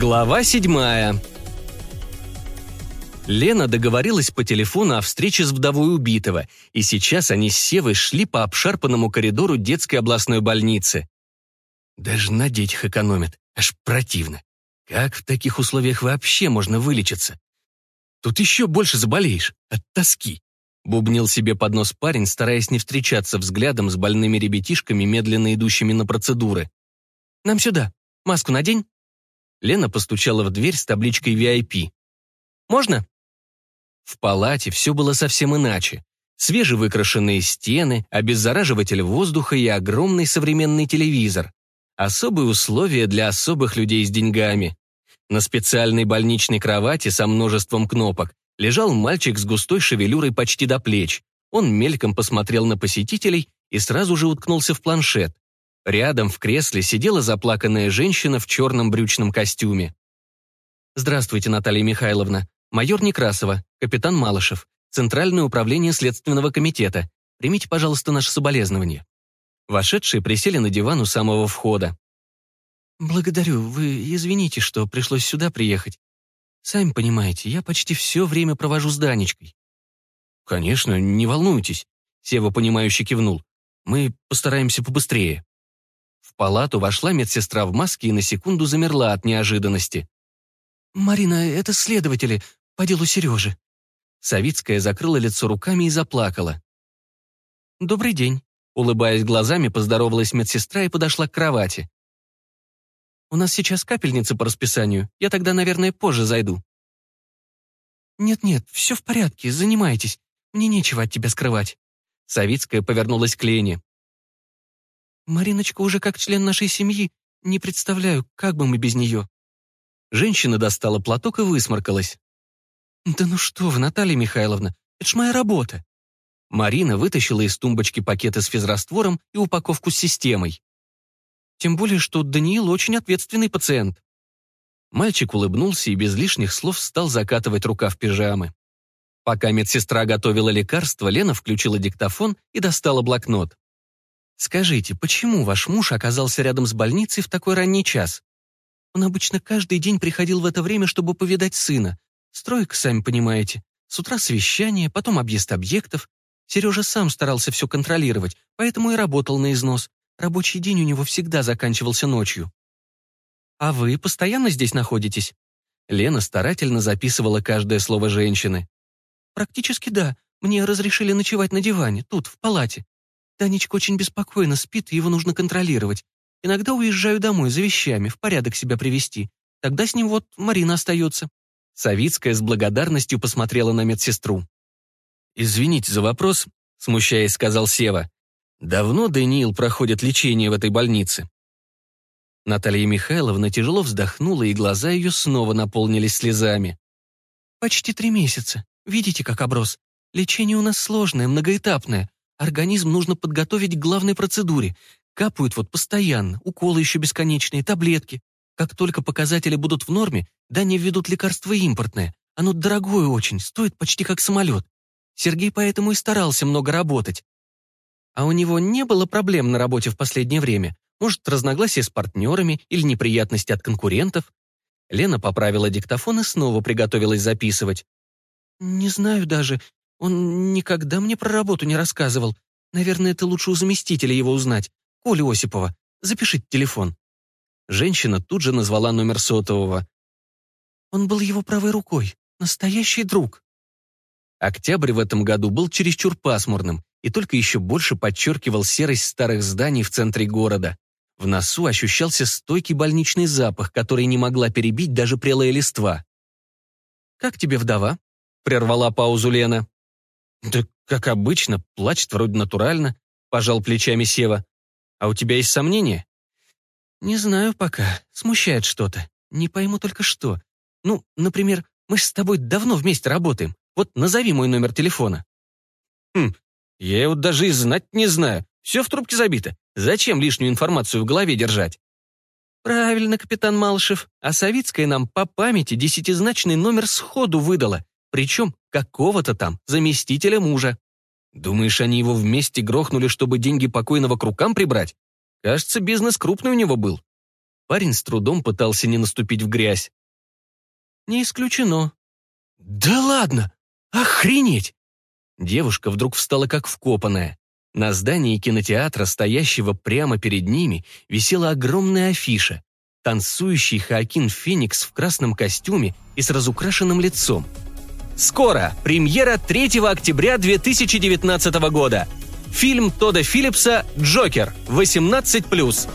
Глава седьмая. Лена договорилась по телефону о встрече с вдовой убитого, и сейчас они с Севой шли по обшарпанному коридору детской областной больницы. Даже на детях экономят, аж противно. Как в таких условиях вообще можно вылечиться? Тут еще больше заболеешь от тоски. Бубнил себе под нос парень, стараясь не встречаться взглядом с больными ребятишками, медленно идущими на процедуры. «Нам сюда. Маску надень». Лена постучала в дверь с табличкой VIP. «Можно?» В палате все было совсем иначе. Свежевыкрашенные стены, обеззараживатель воздуха и огромный современный телевизор. Особые условия для особых людей с деньгами. На специальной больничной кровати со множеством кнопок лежал мальчик с густой шевелюрой почти до плеч. Он мельком посмотрел на посетителей и сразу же уткнулся в планшет. Рядом в кресле сидела заплаканная женщина в черном брючном костюме. «Здравствуйте, Наталья Михайловна. Майор Некрасова, капитан Малышев, Центральное управление Следственного комитета. Примите, пожалуйста, наше соболезнование». Вошедшие присели на диван у самого входа. «Благодарю. Вы извините, что пришлось сюда приехать. Сами понимаете, я почти все время провожу с Данечкой». «Конечно, не волнуйтесь», — Сева, понимающе кивнул. «Мы постараемся побыстрее». Палату вошла медсестра в маске и на секунду замерла от неожиданности. «Марина, это следователи по делу Сережи». Савицкая закрыла лицо руками и заплакала. «Добрый день», — улыбаясь глазами, поздоровалась медсестра и подошла к кровати. «У нас сейчас капельница по расписанию, я тогда, наверное, позже зайду». «Нет-нет, все в порядке, занимайтесь, мне нечего от тебя скрывать». Савицкая повернулась к Лене. «Мариночка уже как член нашей семьи. Не представляю, как бы мы без нее». Женщина достала платок и высморкалась. «Да ну что вы, Наталья Михайловна, это ж моя работа». Марина вытащила из тумбочки пакеты с физраствором и упаковку с системой. Тем более, что Даниил очень ответственный пациент. Мальчик улыбнулся и без лишних слов стал закатывать рукав пижамы. Пока медсестра готовила лекарство, Лена включила диктофон и достала блокнот. «Скажите, почему ваш муж оказался рядом с больницей в такой ранний час? Он обычно каждый день приходил в это время, чтобы повидать сына. Стройка, сами понимаете. С утра совещание, потом объезд объектов. Сережа сам старался все контролировать, поэтому и работал на износ. Рабочий день у него всегда заканчивался ночью. «А вы постоянно здесь находитесь?» Лена старательно записывала каждое слово женщины. «Практически да. Мне разрешили ночевать на диване, тут, в палате. Танечка очень беспокойно спит, и его нужно контролировать. Иногда уезжаю домой за вещами, в порядок себя привести. Тогда с ним вот Марина остается». Савицкая с благодарностью посмотрела на медсестру. «Извините за вопрос», — смущаясь, сказал Сева. «Давно Даниил проходит лечение в этой больнице?» Наталья Михайловна тяжело вздохнула, и глаза ее снова наполнились слезами. «Почти три месяца. Видите, как оброс. Лечение у нас сложное, многоэтапное. Организм нужно подготовить к главной процедуре. Капают вот постоянно, уколы еще бесконечные, таблетки. Как только показатели будут в норме, да не введут лекарство импортное. Оно дорогое очень, стоит почти как самолет. Сергей поэтому и старался много работать. А у него не было проблем на работе в последнее время? Может, разногласия с партнерами или неприятности от конкурентов? Лена поправила диктофон и снова приготовилась записывать. «Не знаю даже. Он никогда мне про работу не рассказывал. Наверное, это лучше у заместителя его узнать. Коля Осипова. Запишите телефон». Женщина тут же назвала номер сотового. Он был его правой рукой. Настоящий друг. Октябрь в этом году был чересчур пасмурным и только еще больше подчеркивал серость старых зданий в центре города. В носу ощущался стойкий больничный запах, который не могла перебить даже прелая листва. «Как тебе вдова?» — прервала паузу Лена. «Да как обычно, плачет вроде натурально», — пожал плечами Сева. «А у тебя есть сомнения?» «Не знаю пока. Смущает что-то. Не пойму только что. Ну, например, мы же с тобой давно вместе работаем. Вот назови мой номер телефона». «Хм, я его даже и знать не знаю. Все в трубке забито. Зачем лишнюю информацию в голове держать?» «Правильно, капитан Малышев. А Савицкая нам по памяти десятизначный номер сходу выдала. Причем какого-то там заместителя мужа. Думаешь, они его вместе грохнули, чтобы деньги покойного к рукам прибрать? Кажется, бизнес крупный у него был. Парень с трудом пытался не наступить в грязь. «Не исключено». «Да ладно! Охренеть!» Девушка вдруг встала как вкопанная. На здании кинотеатра, стоящего прямо перед ними, висела огромная афиша. Танцующий Хоакин Феникс в красном костюме и с разукрашенным лицом. Скоро! Премьера 3 октября 2019 года. Фильм Тода Филлипса «Джокер» 18+.